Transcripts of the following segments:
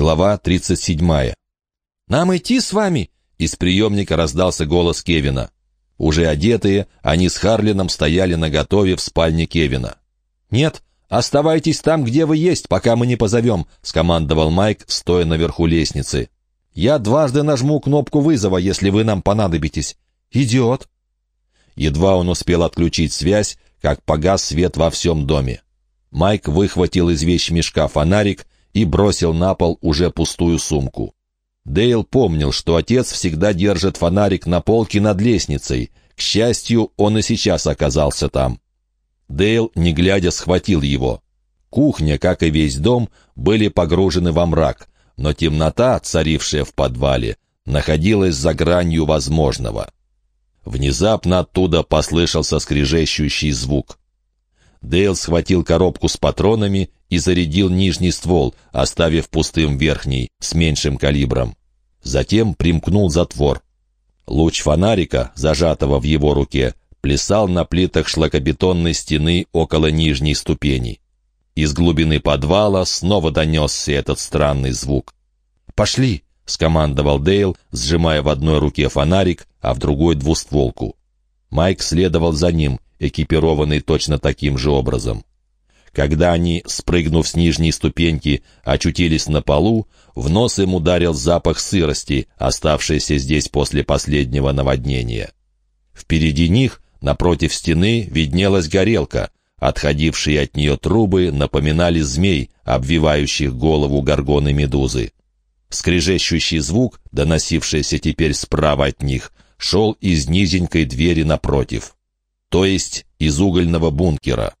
Глава 37. «Нам идти с вами?» Из приемника раздался голос Кевина. Уже одетые, они с Харлином стояли наготове в спальне Кевина. «Нет, оставайтесь там, где вы есть, пока мы не позовем», — скомандовал Майк, стоя наверху лестницы. «Я дважды нажму кнопку вызова, если вы нам понадобитесь». «Идиот!» Едва он успел отключить связь, как погас свет во всем доме. Майк выхватил из вещмешка фонарик и бросил на пол уже пустую сумку. Дейл помнил, что отец всегда держит фонарик на полке над лестницей. К счастью, он и сейчас оказался там. Дейл, не глядя, схватил его. Кухня, как и весь дом, были погружены во мрак, но темнота, царившая в подвале, находилась за гранью возможного. Внезапно оттуда послышался скрежещущий звук. Дейл схватил коробку с патронами и зарядил нижний ствол, оставив пустым верхний, с меньшим калибром. Затем примкнул затвор. Луч фонарика, зажатого в его руке, плясал на плитах шлакобетонной стены около нижней ступени. Из глубины подвала снова донесся этот странный звук. «Пошли!» — скомандовал Дейл, сжимая в одной руке фонарик, а в другой двустволку. Майк следовал за ним, экипированный точно таким же образом. Когда они, спрыгнув с нижней ступеньки, очутились на полу, в нос им ударил запах сырости, оставшийся здесь после последнего наводнения. Впереди них, напротив стены, виднелась горелка. Отходившие от нее трубы напоминали змей, обвивающих голову горгоны медузы. Скрежещущий звук, доносившийся теперь справа от них, шел из низенькой двери напротив то есть из угольного бункера.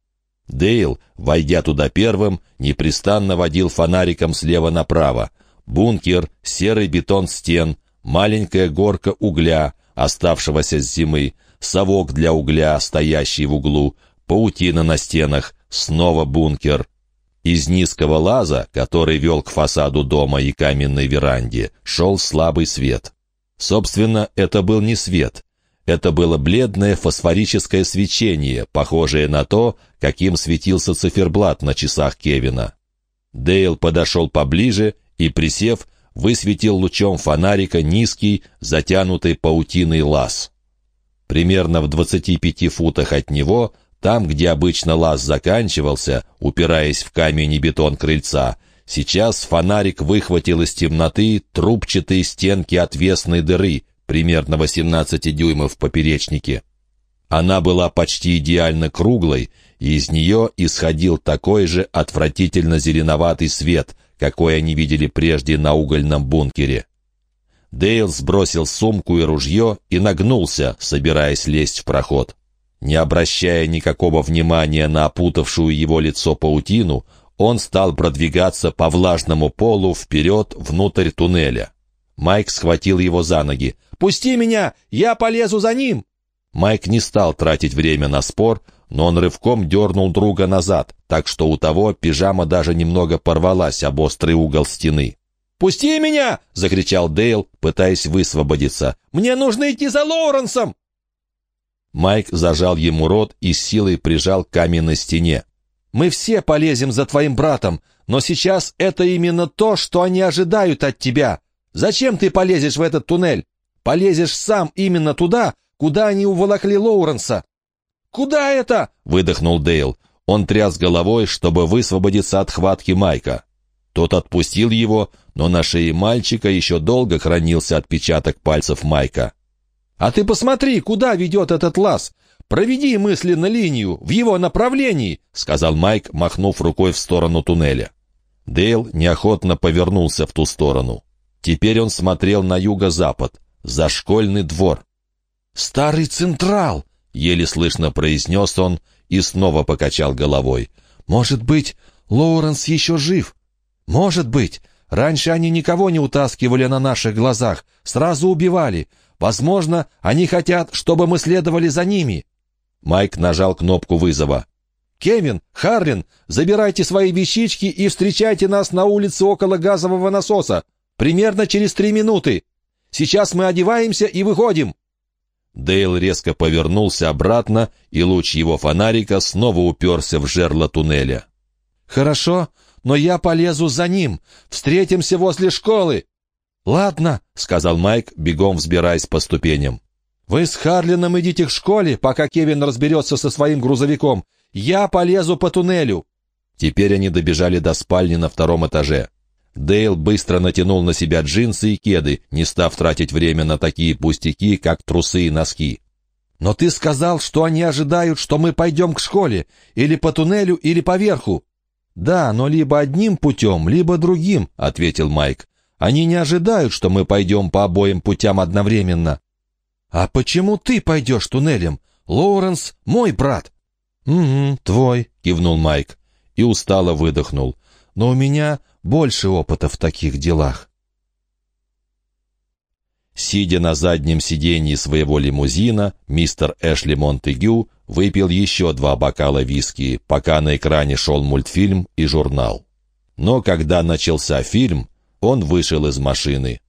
Дейл, войдя туда первым, непрестанно водил фонариком слева направо. Бункер, серый бетон стен, маленькая горка угля, оставшегося с зимы, совок для угля, стоящий в углу, паутина на стенах, снова бункер. Из низкого лаза, который вел к фасаду дома и каменной веранде, шел слабый свет. Собственно, это был не свет, это было бледное фосфорическое свечение, похожее на то, каким светился циферблат на часах Кевина. Дейл подошел поближе и, присев, высветил лучом фонарика низкий, затянутый паутиной лаз. Примерно в 25 футах от него, там, где обычно лаз заканчивался, упираясь в камень и бетон крыльца, сейчас фонарик выхватил из темноты трубчатые стенки отвесной дыры, примерно 18 дюймов в поперечнике. Она была почти идеально круглой, и из нее исходил такой же отвратительно зеленоватый свет, какой они видели прежде на угольном бункере. Дейл сбросил сумку и ружье и нагнулся, собираясь лезть в проход. Не обращая никакого внимания на опутавшую его лицо паутину, он стал продвигаться по влажному полу вперед внутрь туннеля. Майк схватил его за ноги. «Пусти меня! Я полезу за ним!» Майк не стал тратить время на спор, но он рывком дернул друга назад, так что у того пижама даже немного порвалась об острый угол стены. «Пусти меня!» — закричал Дейл, пытаясь высвободиться. «Мне нужно идти за Лоуренсом!» Майк зажал ему рот и силой прижал к каменной стене. «Мы все полезем за твоим братом, но сейчас это именно то, что они ожидают от тебя. Зачем ты полезешь в этот туннель? Полезешь сам именно туда, куда они уволокли Лоуренса». «Куда это?» — выдохнул Дейл. Он тряс головой, чтобы высвободиться от хватки Майка. Тот отпустил его, но на шее мальчика еще долго хранился отпечаток пальцев Майка. «А ты посмотри, куда ведет этот лаз! Проведи мысленно линию, в его направлении!» — сказал Майк, махнув рукой в сторону туннеля. Дейл неохотно повернулся в ту сторону. Теперь он смотрел на юго-запад, за школьный двор. «Старый Централ!» — еле слышно произнес он и снова покачал головой. «Может быть, Лоуренс еще жив? Может быть. Раньше они никого не утаскивали на наших глазах, сразу убивали. Возможно, они хотят, чтобы мы следовали за ними». Майк нажал кнопку вызова. «Кевин, Харлин, забирайте свои вещички и встречайте нас на улице около газового насоса. Примерно через три минуты. Сейчас мы одеваемся и выходим». Дейл резко повернулся обратно, и луч его фонарика снова уперся в жерло туннеля. «Хорошо, но я полезу за ним. Встретимся возле школы». «Ладно», — сказал Майк, бегом взбираясь по ступеням. «Вы с Харлином идите к школе, пока Кевин разберется со своим грузовиком. Я полезу по туннелю». Теперь они добежали до спальни на втором этаже. Дейл быстро натянул на себя джинсы и кеды, не став тратить время на такие пустяки, как трусы и носки. «Но ты сказал, что они ожидают, что мы пойдем к школе, или по туннелю, или по верху». «Да, но либо одним путем, либо другим», — ответил Майк. «Они не ожидают, что мы пойдем по обоим путям одновременно». «А почему ты пойдешь туннелем? Лоуренс — мой брат». «Угу, твой», — кивнул Майк и устало выдохнул. «Но у меня больше опыта в таких делах». Сидя на заднем сиденье своего лимузина, мистер Эшли Монтегю выпил еще два бокала виски, пока на экране шел мультфильм и журнал. Но когда начался фильм, он вышел из машины.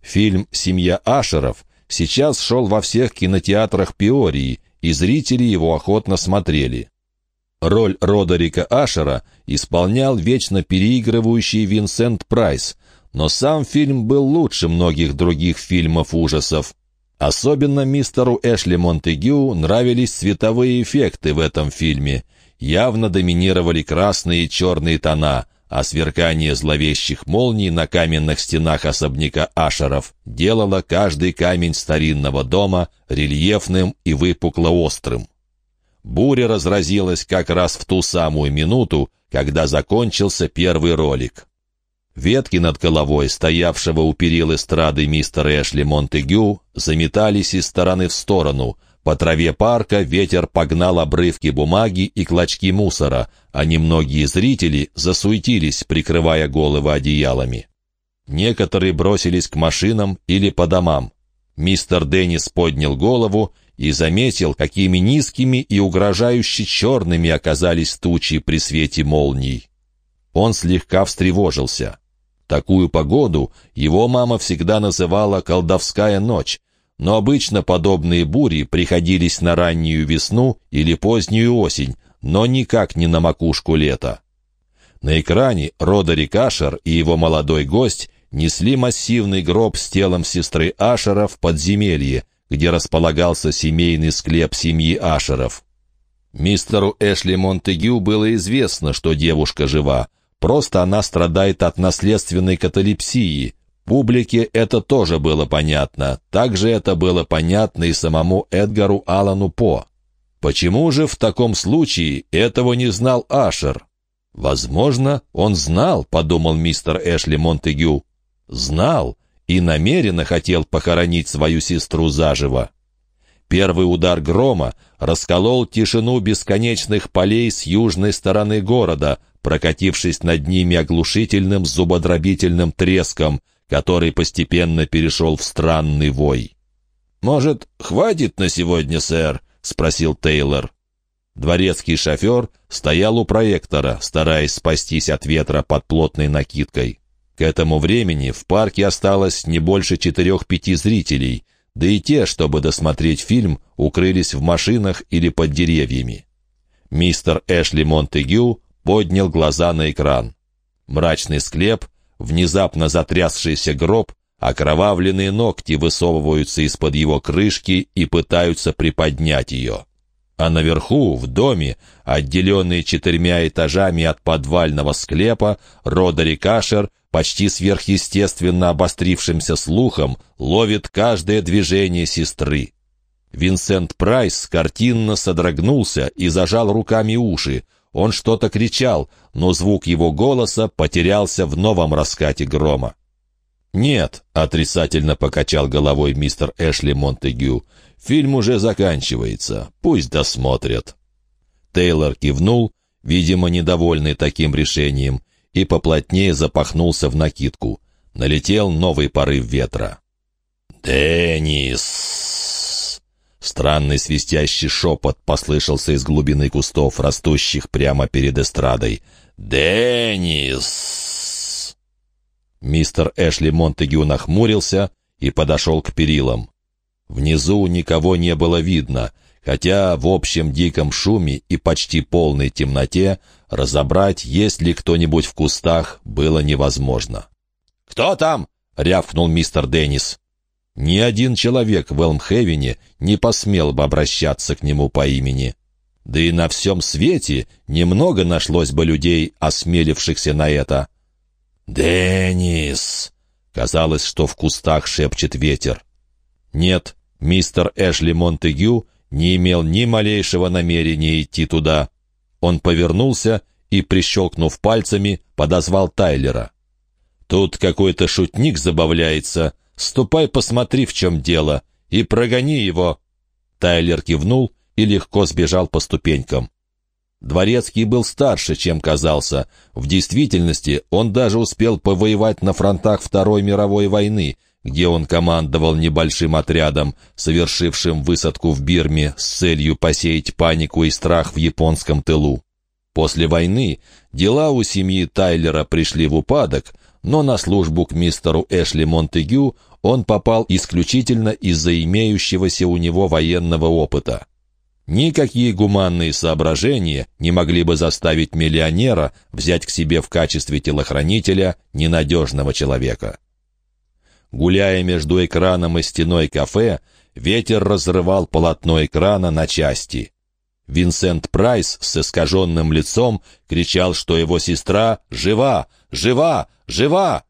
Фильм «Семья Ашеров» сейчас шел во всех кинотеатрах Пиории, и зрители его охотно смотрели. Роль Родерика Ашера исполнял вечно переигрывающий Винсент Прайс, но сам фильм был лучше многих других фильмов ужасов. Особенно мистеру Эшли Монтегю нравились цветовые эффекты в этом фильме. Явно доминировали красные и черные тона, а сверкание зловещих молний на каменных стенах особняка Ашеров делало каждый камень старинного дома рельефным и выпукло-острым. Буря разразилась как раз в ту самую минуту, когда закончился первый ролик. Ветки над головой, стоявшего у перил эстрады мистера Эшли Монтегю, заметались из стороны в сторону. По траве парка ветер погнал обрывки бумаги и клочки мусора, а немногие зрители засуетились, прикрывая головы одеялами. Некоторые бросились к машинам или по домам. Мистер Деннис поднял голову и заметил, какими низкими и угрожающе черными оказались тучи при свете молний. Он слегка встревожился. Такую погоду его мама всегда называла «колдовская ночь», но обычно подобные бури приходились на раннюю весну или позднюю осень, но никак не на макушку лета. На экране Родери Ашер и его молодой гость несли массивный гроб с телом сестры Ашера в подземелье, где располагался семейный склеп семьи Ашеров. Мистеру Эшли Монтегю было известно, что девушка жива, просто она страдает от наследственной каталепсии. Публике это тоже было понятно, также это было понятно и самому Эдгару Аллану По. Почему же в таком случае этого не знал Ашер? Возможно, он знал, подумал мистер Эшли Монтегю. Знал, и намеренно хотел похоронить свою сестру заживо. Первый удар грома расколол тишину бесконечных полей с южной стороны города, прокатившись над ними оглушительным зубодробительным треском, который постепенно перешел в странный вой. «Может, хватит на сегодня, сэр?» — спросил Тейлор. Дворецкий шофер стоял у проектора, стараясь спастись от ветра под плотной накидкой. К этому времени в парке осталось не больше четырех-пяти зрителей, да и те, чтобы досмотреть фильм, укрылись в машинах или под деревьями. Мистер Эшли Монтегю поднял глаза на экран. Мрачный склеп, внезапно затрясшийся гроб, окровавленные ногти высовываются из-под его крышки и пытаются приподнять ее. А наверху, в доме, отделенный четырьмя этажами от подвального склепа, Родери Кашер почти сверхъестественно обострившимся слухом, ловит каждое движение сестры. Винсент Прайс картинно содрогнулся и зажал руками уши. Он что-то кричал, но звук его голоса потерялся в новом раскате грома. «Нет», — отрицательно покачал головой мистер Эшли Монтегю, — «фильм уже заканчивается, пусть досмотрят». Тейлор кивнул, видимо, недовольный таким решением, и поплотнее запахнулся в накидку. Налетел новый порыв ветра. «Деннис!» Странный свистящий шепот послышался из глубины кустов, растущих прямо перед эстрадой. «Деннис!» Мистер Эшли Монтегю нахмурился и подошел к перилам. Внизу никого не было видно — хотя в общем диком шуме и почти полной темноте разобрать, есть ли кто-нибудь в кустах, было невозможно. «Кто там?» — рявкнул мистер Деннис. Ни один человек в Элмхевене не посмел бы обращаться к нему по имени. Да и на всем свете немного нашлось бы людей, осмелившихся на это. «Деннис!» — казалось, что в кустах шепчет ветер. Нет, мистер Эшли Монтегю не имел ни малейшего намерения идти туда. Он повернулся и, прищелкнув пальцами, подозвал Тайлера. «Тут какой-то шутник забавляется», «Ступай, посмотри, в чем дело, и прогони его». Тайлер кивнул и легко сбежал по ступенькам. Дворецкий был старше, чем казался. В действительности он даже успел повоевать на фронтах Второй мировой войны, где он командовал небольшим отрядом, совершившим высадку в Бирме с целью посеять панику и страх в японском тылу. После войны дела у семьи Тайлера пришли в упадок, но на службу к мистеру Эшли Монтегю он попал исключительно из-за имеющегося у него военного опыта. Никакие гуманные соображения не могли бы заставить миллионера взять к себе в качестве телохранителя ненадежного человека. Гуляя между экраном и стеной кафе, ветер разрывал полотно экрана на части. Винсент Прайс с искаженным лицом кричал, что его сестра жива, жива, жива.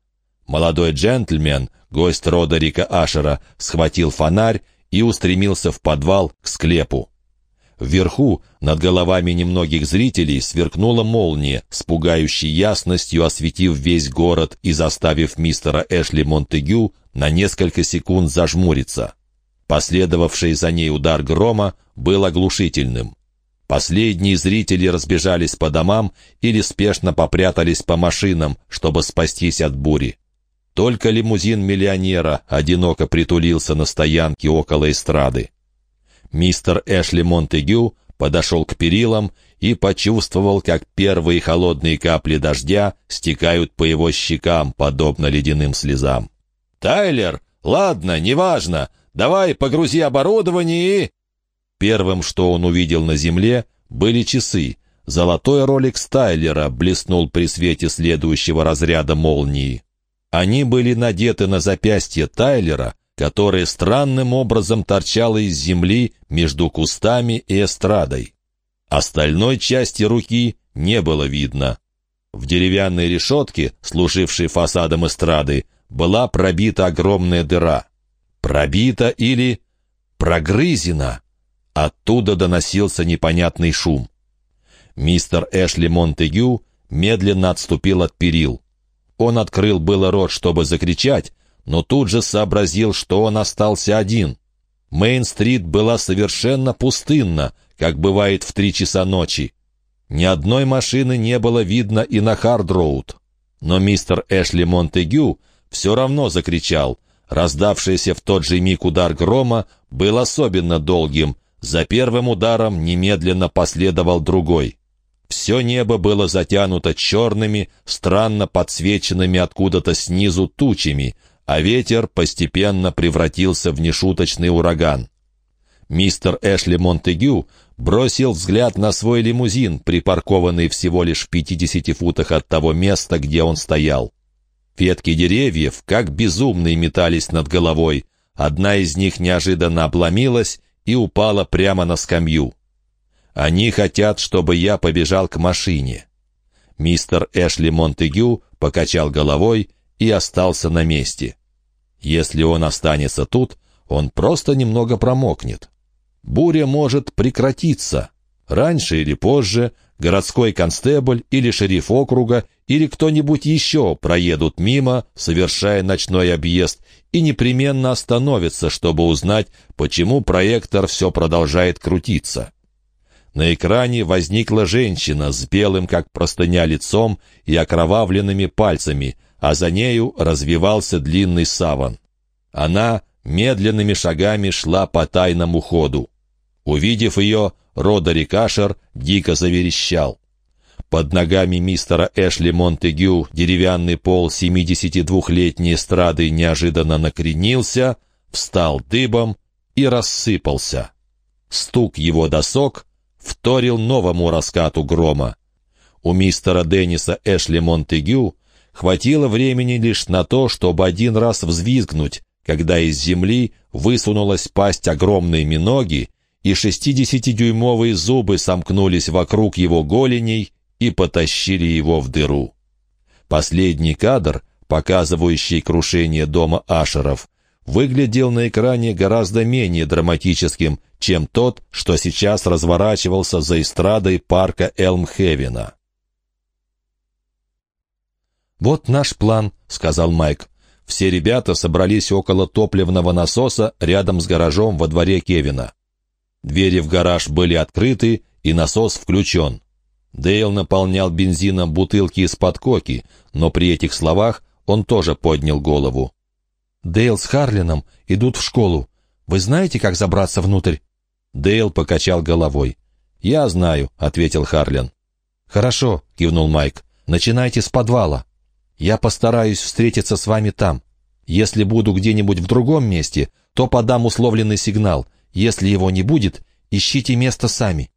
Молодой джентльмен, гость Родерика Ашера, схватил фонарь и устремился в подвал к склепу. Вверху, над головами немногих зрителей, сверкнула молния, с пугающей ясностью осветив весь город и заставив мистера Эшли Монтегю на несколько секунд зажмуриться. Последовавший за ней удар грома был оглушительным. Последние зрители разбежались по домам или спешно попрятались по машинам, чтобы спастись от бури. Только лимузин миллионера одиноко притулился на стоянке около эстрады. Мистер Эшли Монтегю подошел к перилам и почувствовал, как первые холодные капли дождя стекают по его щекам, подобно ледяным слезам. «Тайлер, ладно, неважно, давай погрузи оборудование и...» Первым, что он увидел на земле, были часы. Золотой ролик Тайлера блеснул при свете следующего разряда молнии. Они были надеты на запястье Тайлера, которое странным образом торчало из земли между кустами и эстрадой. Остальной части руки не было видно. В деревянной решетке, служившей фасадом эстрады, была пробита огромная дыра. Пробита или прогрызена. Оттуда доносился непонятный шум. Мистер Эшли Монтегю медленно отступил от перил. Он открыл было рот, чтобы закричать, но тут же сообразил, что он остался один. Мейн-стрит была совершенно пустынна, как бывает в три часа ночи. Ни одной машины не было видно и на Хард-Роуд. Но мистер Эшли Монтегю все равно закричал. Раздавшийся в тот же миг удар грома был особенно долгим. За первым ударом немедленно последовал другой. Все небо было затянуто черными, странно подсвеченными откуда-то снизу тучами, а ветер постепенно превратился в нешуточный ураган. Мистер Эшли Монтегю бросил взгляд на свой лимузин, припаркованный всего лишь в 50 футах от того места, где он стоял. Ветки деревьев, как безумные, метались над головой. Одна из них неожиданно обломилась и упала прямо на скамью. Они хотят, чтобы я побежал к машине». Мистер Эшли Монтегю покачал головой и остался на месте. Если он останется тут, он просто немного промокнет. Буря может прекратиться. Раньше или позже городской констебль или шериф округа или кто-нибудь еще проедут мимо, совершая ночной объезд, и непременно остановятся, чтобы узнать, почему проектор все продолжает крутиться. На экране возникла женщина с белым, как простыня, лицом и окровавленными пальцами, а за нею развивался длинный саван. Она медленными шагами шла по тайному ходу. Увидев ее, Родери Кашер дико заверещал. Под ногами мистера Эшли Монтегю деревянный пол 72-летней эстрады неожиданно накренился, встал дыбом и рассыпался. Стук его досок вторил новому раскату грома. У мистера Денниса Эшли Монтегю хватило времени лишь на то, чтобы один раз взвизгнуть, когда из земли высунулась пасть огромной миноги, и шестидесятидюймовые зубы сомкнулись вокруг его голеней и потащили его в дыру. Последний кадр, показывающий крушение дома Ашеров, выглядел на экране гораздо менее драматическим, чем тот, что сейчас разворачивался за эстрадой парка Элмхевена. «Вот наш план», — сказал Майк. Все ребята собрались около топливного насоса рядом с гаражом во дворе Кевина. Двери в гараж были открыты, и насос включен. Дейл наполнял бензином бутылки из-под коки, но при этих словах он тоже поднял голову. «Дейл с Харлином идут в школу. Вы знаете, как забраться внутрь?» Дейл покачал головой. «Я знаю», — ответил Харлин. «Хорошо», — кивнул Майк. «Начинайте с подвала. Я постараюсь встретиться с вами там. Если буду где-нибудь в другом месте, то подам условленный сигнал. Если его не будет, ищите место сами».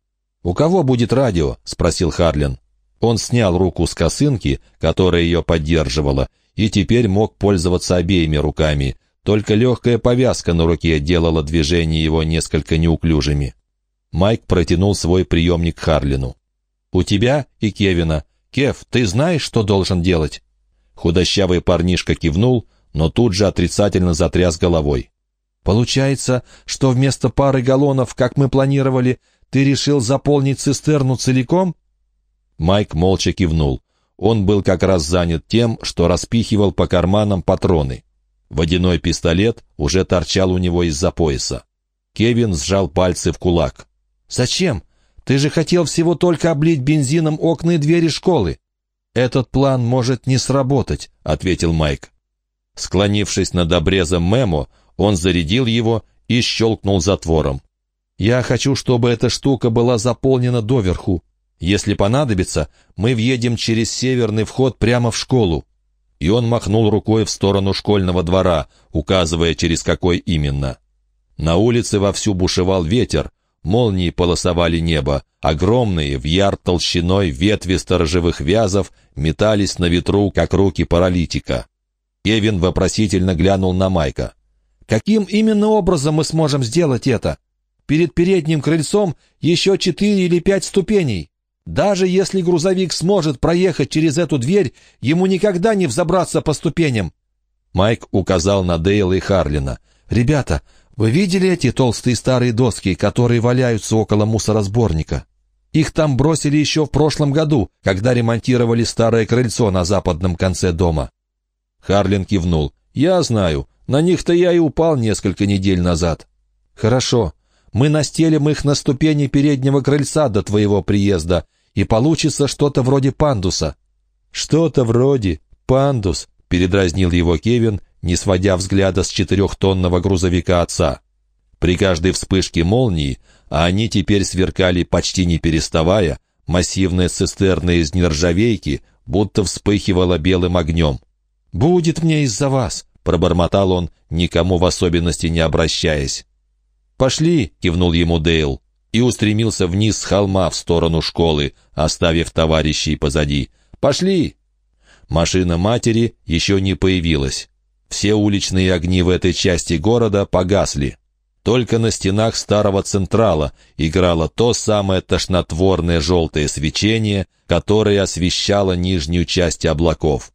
«У кого будет радио?» — спросил Харлин. Он снял руку с косынки, которая ее поддерживала, и теперь мог пользоваться обеими руками. Только легкая повязка на руке делала движения его несколько неуклюжими. Майк протянул свой приемник Харлину. «У тебя и Кевина. Кев, ты знаешь, что должен делать?» Худощавый парнишка кивнул, но тут же отрицательно затряс головой. «Получается, что вместо пары галлонов, как мы планировали, ты решил заполнить цистерну целиком?» Майк молча кивнул. Он был как раз занят тем, что распихивал по карманам патроны. Водяной пистолет уже торчал у него из-за пояса. Кевин сжал пальцы в кулак. «Зачем? Ты же хотел всего только облить бензином окна и двери школы. «Этот план может не сработать», — ответил Майк. Склонившись над обрезом Мемо, он зарядил его и щелкнул затвором. «Я хочу, чтобы эта штука была заполнена доверху. Если понадобится, мы въедем через северный вход прямо в школу». И он махнул рукой в сторону школьного двора, указывая, через какой именно. На улице вовсю бушевал ветер, Молнии полосовали небо, огромные, в ярд толщиной ветви сторожевых вязов метались на ветру, как руки паралитика. Кевин вопросительно глянул на Майка. «Каким именно образом мы сможем сделать это? Перед передним крыльцом еще четыре или пять ступеней. Даже если грузовик сможет проехать через эту дверь, ему никогда не взобраться по ступеням». Майк указал на Дейла и Харлина. «Ребята, вы видели эти толстые старые доски, которые валяются около мусоросборника? Их там бросили еще в прошлом году, когда ремонтировали старое крыльцо на западном конце дома. Харлин кивнул. «Я знаю. На них-то я и упал несколько недель назад». «Хорошо. Мы настелим их на ступени переднего крыльца до твоего приезда, и получится что-то вроде пандуса». «Что-то вроде пандус», — передразнил его Кевин не сводя взгляда с четырехтонного грузовика отца. При каждой вспышке молнии, а они теперь сверкали почти не переставая, массивная цистерна из нержавейки будто вспыхивала белым огнем. «Будет мне из-за вас», — пробормотал он, никому в особенности не обращаясь. «Пошли», — кивнул ему Дейл, и устремился вниз с холма в сторону школы, оставив товарищей позади. «Пошли!» Машина матери еще не появилась. Все уличные огни в этой части города погасли. Только на стенах старого Централа играло то самое тошнотворное желтое свечение, которое освещало нижнюю часть облаков.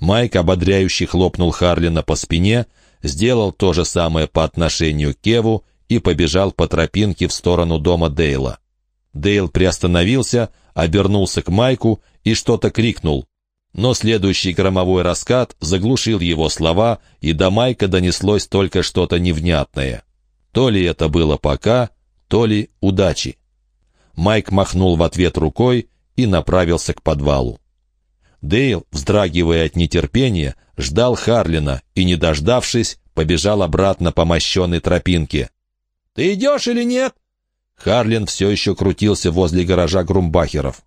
Майк ободряюще хлопнул Харлина по спине, сделал то же самое по отношению к Кеву и побежал по тропинке в сторону дома Дейла. Дейл приостановился, обернулся к Майку и что-то крикнул. Но следующий громовой раскат заглушил его слова, и до Майка донеслось только что-то невнятное. То ли это было пока, то ли удачи. Майк махнул в ответ рукой и направился к подвалу. Дейл, вздрагивая от нетерпения, ждал Харлина и, не дождавшись, побежал обратно по мощенной тропинке. «Ты идешь или нет?» Харлин все еще крутился возле гаража Грумбахеров.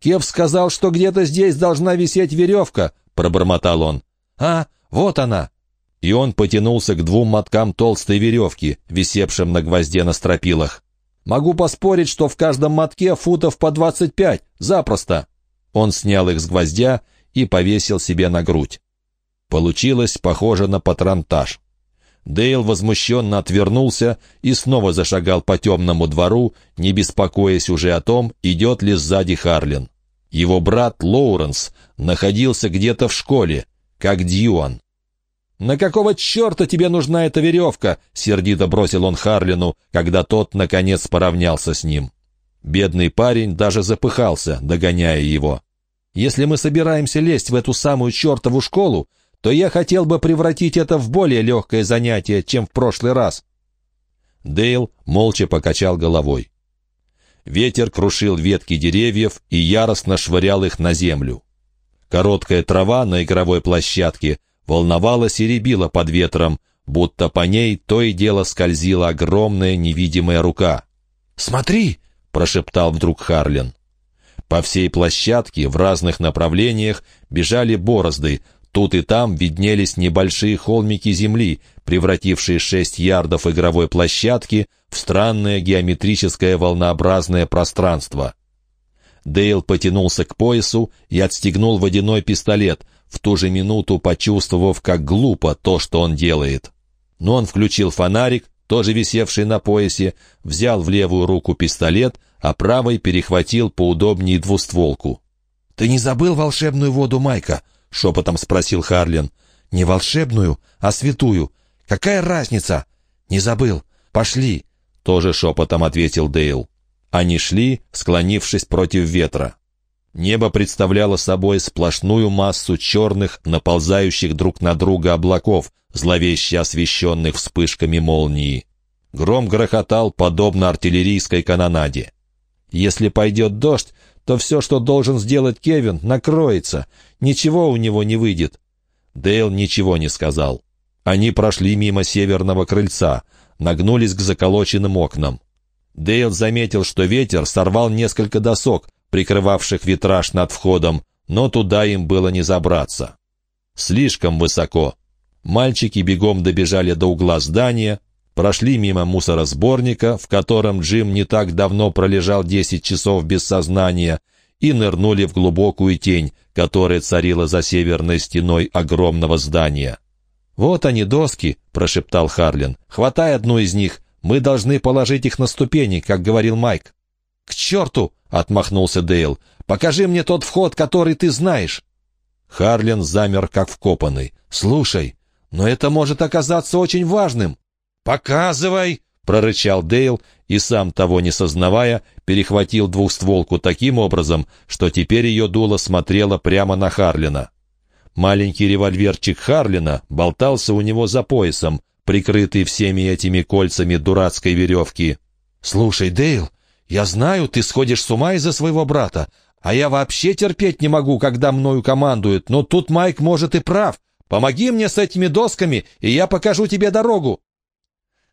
Кев сказал, что где-то здесь должна висеть веревка», — пробормотал он. «А, вот она». И он потянулся к двум моткам толстой веревки, висевшим на гвозде на стропилах. Могу поспорить, что в каждом мотке футов по двадцать пять. Запросто!» Он снял их с гвоздя и повесил себе на грудь. Получилось похоже на патронтаж. Дейл возмущенно отвернулся и снова зашагал по темному двору, не беспокоясь уже о том, идет ли сзади Харлин. Его брат Лоуренс находился где-то в школе, как Дьюан. «На какого черта тебе нужна эта веревка?» — сердито бросил он Харлину, когда тот, наконец, поравнялся с ним. Бедный парень даже запыхался, догоняя его. «Если мы собираемся лезть в эту самую чертову школу, то я хотел бы превратить это в более легкое занятие, чем в прошлый раз». Дейл молча покачал головой. Ветер крушил ветки деревьев и яростно швырял их на землю. Короткая трава на игровой площадке волновалась и рябила под ветром, будто по ней то и дело скользила огромная невидимая рука. «Смотри!» — прошептал вдруг Харлин. По всей площадке в разных направлениях бежали борозды, тут и там виднелись небольшие холмики земли, превратившие шесть ярдов игровой площадки в странное геометрическое волнообразное пространство. Дейл потянулся к поясу и отстегнул водяной пистолет, в ту же минуту почувствовав, как глупо то, что он делает. Но он включил фонарик, тоже висевший на поясе, взял в левую руку пистолет, а правой перехватил поудобнее двустволку. «Ты не забыл волшебную воду Майка?» — шепотом спросил Харлин. «Не волшебную, а святую. Какая разница?» «Не забыл. Пошли!» — тоже шепотом ответил Дейл. Они шли, склонившись против ветра. Небо представляло собой сплошную массу черных, наползающих друг на друга облаков, зловеще освещенных вспышками молнии. Гром грохотал, подобно артиллерийской канонаде. Если пойдет дождь, то все, что должен сделать Кевин, накроется. Ничего у него не выйдет. Дейл ничего не сказал. Они прошли мимо северного крыльца, нагнулись к заколоченным окнам. Дейл заметил, что ветер сорвал несколько досок, прикрывавших витраж над входом, но туда им было не забраться. Слишком высоко. Мальчики бегом добежали до угла здания, прошли мимо мусоросборника, в котором Джим не так давно пролежал 10 часов без сознания, и нырнули в глубокую тень, которая царила за северной стеной огромного здания. «Вот они, доски», — прошептал Харлин. «Хватай одну из них, мы должны положить их на ступени, как говорил Майк». «К черту!» — отмахнулся Дейл. «Покажи мне тот вход, который ты знаешь». Харлин замер, как вкопанный. «Слушай, но это может оказаться очень важным». «Показывай!» — прорычал Дейл и, сам того не сознавая, перехватил двухстволку таким образом, что теперь ее дуло смотрело прямо на Харлина. Маленький револьверчик Харлина болтался у него за поясом, прикрытый всеми этими кольцами дурацкой веревки. «Слушай, Дейл, я знаю, ты сходишь с ума из-за своего брата, а я вообще терпеть не могу, когда мною командуют, но тут Майк может и прав. Помоги мне с этими досками, и я покажу тебе дорогу».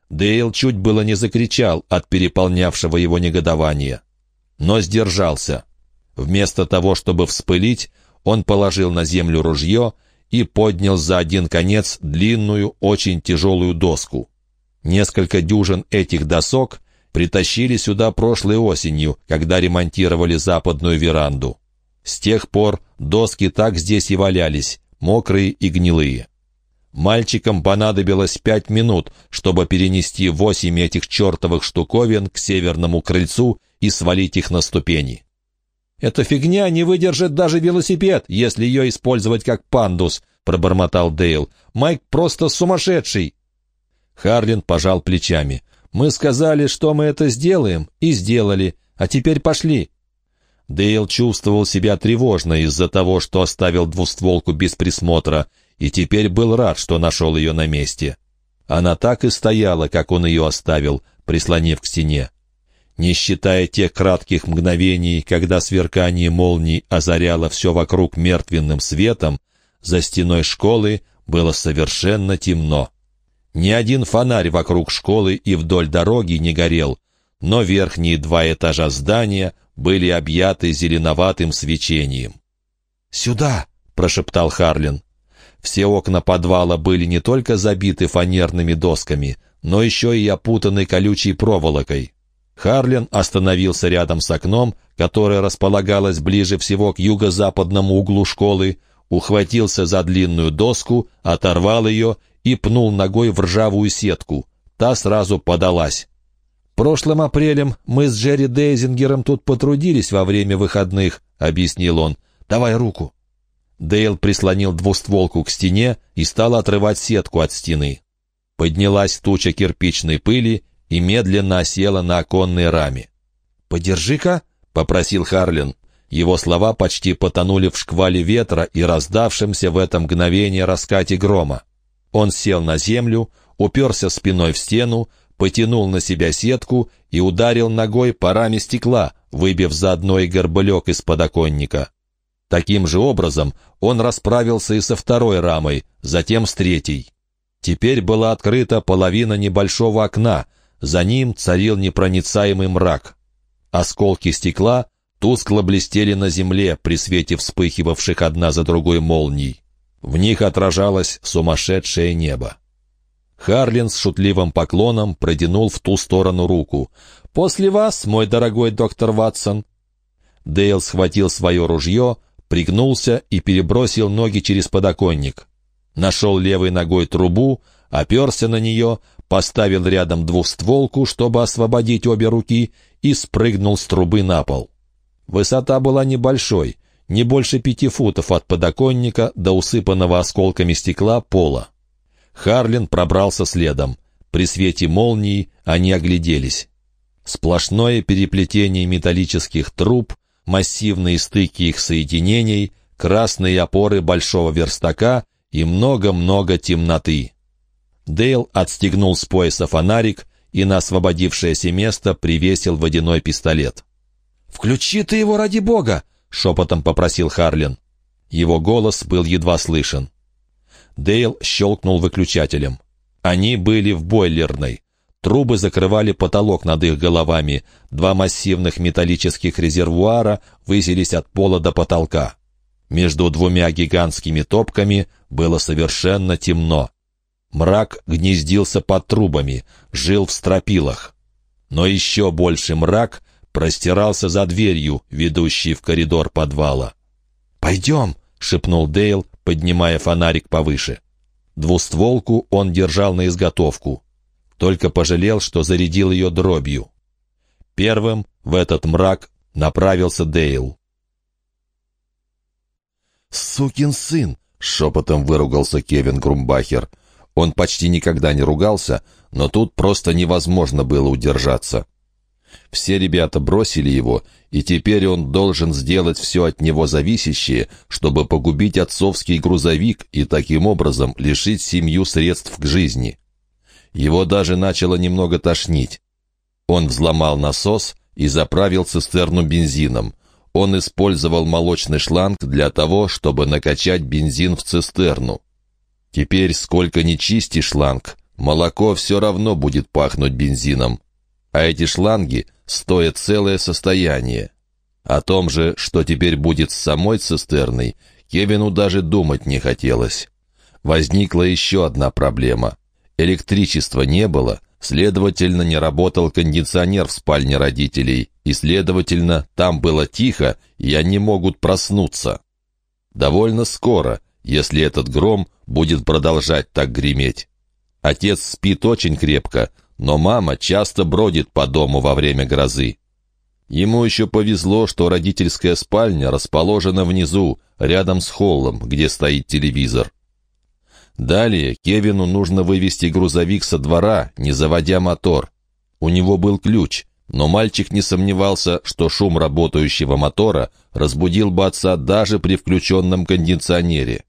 Дейл чуть было не закричал от переполнявшего его негодования, но сдержался. Вместо того, чтобы вспылить, он положил на землю ружье и поднял за один конец длинную, очень тяжелую доску. Несколько дюжин этих досок притащили сюда прошлой осенью, когда ремонтировали западную веранду. С тех пор доски так здесь и валялись, мокрые и гнилые. Мальчикам понадобилось пять минут, чтобы перенести восемь этих чертовых штуковин к северному крыльцу и свалить их на ступени. «Эта фигня не выдержит даже велосипед, если ее использовать как пандус», — пробормотал Дейл. «Майк просто сумасшедший!» Харлин пожал плечами. «Мы сказали, что мы это сделаем, и сделали. А теперь пошли». Дейл чувствовал себя тревожно из-за того, что оставил двустволку без присмотра, и теперь был рад, что нашел ее на месте. Она так и стояла, как он ее оставил, прислонив к стене не считая тех кратких мгновений, когда сверкание молний озаряло все вокруг мертвенным светом, за стеной школы было совершенно темно. Ни один фонарь вокруг школы и вдоль дороги не горел, но верхние два этажа здания были объяты зеленоватым свечением. «Сюда!» — прошептал Харлин. Все окна подвала были не только забиты фанерными досками, но еще и опутаны колючей проволокой. Харлин остановился рядом с окном, которое располагалось ближе всего к юго-западному углу школы, ухватился за длинную доску, оторвал ее и пнул ногой в ржавую сетку. Та сразу подалась. «Прошлым апрелем мы с Джерри Дейзингером тут потрудились во время выходных», — объяснил он. «Давай руку». Дейл прислонил двустволку к стене и стал отрывать сетку от стены. Поднялась туча кирпичной пыли и медленно осела на оконной раме. «Подержи-ка», — попросил Харлин. Его слова почти потонули в шквале ветра и раздавшемся в это мгновение раскате грома. Он сел на землю, уперся спиной в стену, потянул на себя сетку и ударил ногой по раме стекла, выбив заодно и горбылек из подоконника. Таким же образом он расправился и со второй рамой, затем с третьей. Теперь была открыта половина небольшого окна, за ним царил непроницаемый мрак. Осколки стекла тускло блестели на земле при свете вспыхивавших одна за другой молний. В них отражалось сумасшедшее небо. Харлин с шутливым поклоном протянул в ту сторону руку. «После вас, мой дорогой доктор Ватсон!» Дейл схватил свое ружье, пригнулся и перебросил ноги через подоконник. Нашел левой ногой трубу, оперся на нее, поставил рядом двухстволку, чтобы освободить обе руки, и спрыгнул с трубы на пол. Высота была небольшой, не больше пяти футов от подоконника до усыпанного осколками стекла пола. Харлин пробрался следом. При свете молнии они огляделись. Сплошное переплетение металлических труб, массивные стыки их соединений, красные опоры большого верстака и много-много темноты. Дейл отстегнул с пояса фонарик и на освободившееся место привесил водяной пистолет. «Включи ты его ради бога!» — шепотом попросил Харлин. Его голос был едва слышен. Дейл щелкнул выключателем. Они были в бойлерной. Трубы закрывали потолок над их головами. Два массивных металлических резервуара высились от пола до потолка. Между двумя гигантскими топками было совершенно темно. Мрак гнездился под трубами, жил в стропилах. Но еще больше мрак простирался за дверью, ведущей в коридор подвала. «Пойдем!» — шепнул Дейл, поднимая фонарик повыше. Двустволку он держал на изготовку. Только пожалел, что зарядил ее дробью. Первым в этот мрак направился Дейл. «Сукин сын!» — шепотом выругался Кевин Грумбахер. Он почти никогда не ругался, но тут просто невозможно было удержаться. Все ребята бросили его, и теперь он должен сделать все от него зависящее, чтобы погубить отцовский грузовик и таким образом лишить семью средств к жизни. Его даже начало немного тошнить. Он взломал насос и заправил цистерну бензином. Он использовал молочный шланг для того, чтобы накачать бензин в цистерну. Теперь, сколько ни чисти шланг, молоко все равно будет пахнуть бензином а эти шланги стоят целое состояние. О том же, что теперь будет с самой цистерной, Кевину даже думать не хотелось. Возникла еще одна проблема. Электричества не было, следовательно, не работал кондиционер в спальне родителей, и, следовательно, там было тихо, и они могут проснуться. Довольно скоро, если этот гром будет продолжать так греметь. Отец спит очень крепко, но мама часто бродит по дому во время грозы. Ему еще повезло, что родительская спальня расположена внизу, рядом с холлом, где стоит телевизор. Далее Кевину нужно вывести грузовик со двора, не заводя мотор. У него был ключ, но мальчик не сомневался, что шум работающего мотора разбудил бы отца даже при включенном кондиционере.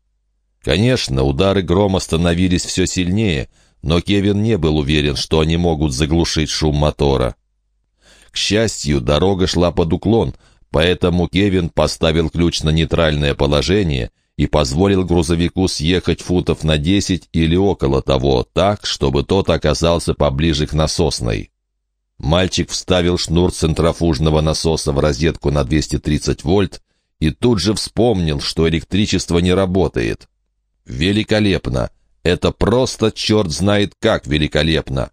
Конечно, удары грома становились все сильнее — но Кевин не был уверен, что они могут заглушить шум мотора. К счастью, дорога шла под уклон, поэтому Кевин поставил ключ на нейтральное положение и позволил грузовику съехать футов на 10 или около того, так, чтобы тот оказался поближе к насосной. Мальчик вставил шнур центрофужного насоса в розетку на 230 вольт и тут же вспомнил, что электричество не работает. Великолепно! Это просто черт знает как великолепно.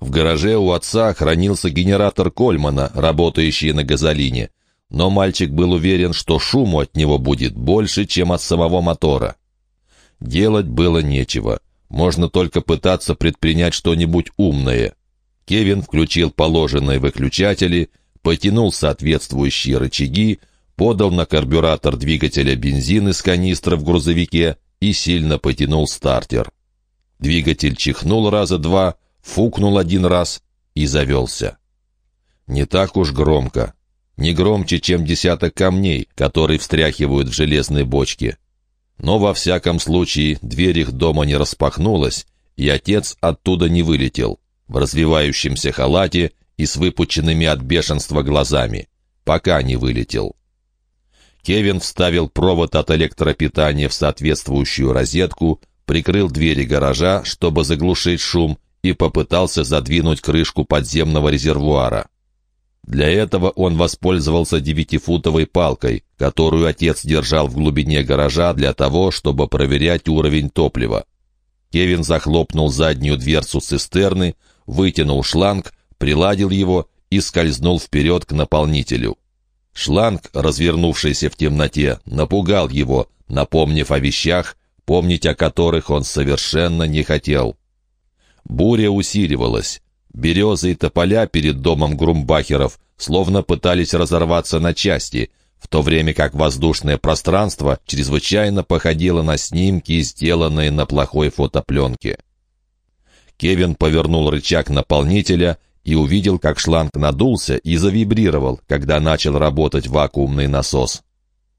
В гараже у отца хранился генератор Кольмана, работающий на газолине. Но мальчик был уверен, что шуму от него будет больше, чем от самого мотора. Делать было нечего. Можно только пытаться предпринять что-нибудь умное. Кевин включил положенные выключатели, потянул соответствующие рычаги, подал на карбюратор двигателя бензин из канистры в грузовике и сильно потянул стартер. Двигатель чихнул раза два, фукнул один раз и завелся. Не так уж громко. Не громче, чем десяток камней, которые встряхивают в железной бочке. Но во всяком случае дверь их дома не распахнулась, и отец оттуда не вылетел, в развивающемся халате и с выпученными от бешенства глазами, пока не вылетел. Кевин вставил провод от электропитания в соответствующую розетку, прикрыл двери гаража, чтобы заглушить шум, и попытался задвинуть крышку подземного резервуара. Для этого он воспользовался девятифутовой палкой, которую отец держал в глубине гаража для того, чтобы проверять уровень топлива. Кевин захлопнул заднюю дверцу цистерны, вытянул шланг, приладил его и скользнул вперед к наполнителю. Шланг, развернувшийся в темноте, напугал его, напомнив о вещах, помнить о которых он совершенно не хотел. Буря усиливалась. Березы и тополя перед домом Грумбахеров словно пытались разорваться на части, в то время как воздушное пространство чрезвычайно походило на снимки, сделанные на плохой фотопленке. Кевин повернул рычаг наполнителя и увидел, как шланг надулся и завибрировал, когда начал работать вакуумный насос.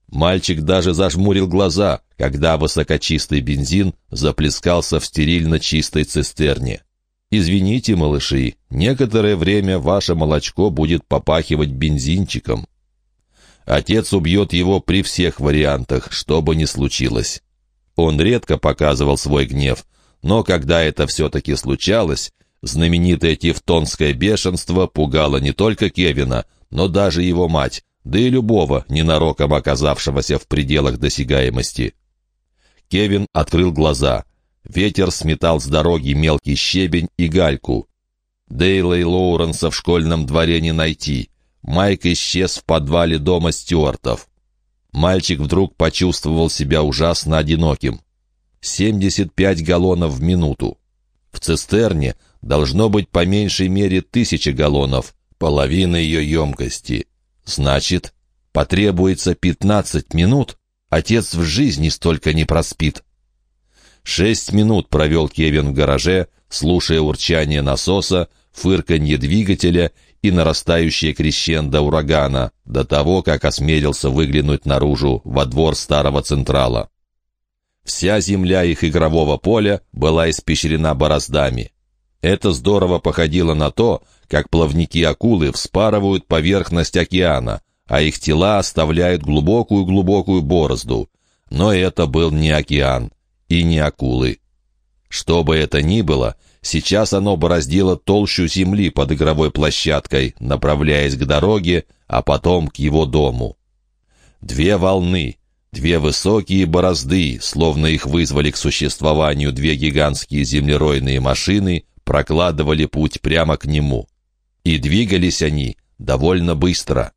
Мальчик даже зажмурил глаза, когда высокочистый бензин заплескался в стерильно чистой цистерне. «Извините, малыши, некоторое время ваше молочко будет попахивать бензинчиком». Отец убьет его при всех вариантах, что бы ни случилось. Он редко показывал свой гнев, но когда это все-таки случалось, знаменитое тевтонское бешенство пугало не только Кевина, но даже его мать, да и любого, ненароком оказавшегося в пределах досягаемости. Кевин открыл глаза. Ветер сметал с дороги мелкий щебень и гальку. Дейла и Лоуренса в школьном дворе не найти. Майк исчез в подвале дома Стюартов. Мальчик вдруг почувствовал себя ужасно одиноким. 75 галлонов в минуту. В цистерне должно быть по меньшей мере тысяча галлонов, половина ее емкости. Значит, потребуется 15 минут? Отец в жизни столько не проспит. Шесть минут провел Кевин в гараже, слушая урчание насоса, фырканье двигателя и нарастающее крещендо урагана, до того, как осмелился выглянуть наружу, во двор старого Централа. Вся земля их игрового поля была испещрена бороздами. Это здорово походило на то, как плавники-акулы вспарывают поверхность океана, а их тела оставляют глубокую-глубокую борозду. Но это был не океан и не акулы. Что бы это ни было, сейчас оно бороздило толщу земли под игровой площадкой, направляясь к дороге, а потом к его дому. Две волны, две высокие борозды, словно их вызвали к существованию две гигантские землеройные машины, прокладывали путь прямо к нему. И двигались они довольно быстро.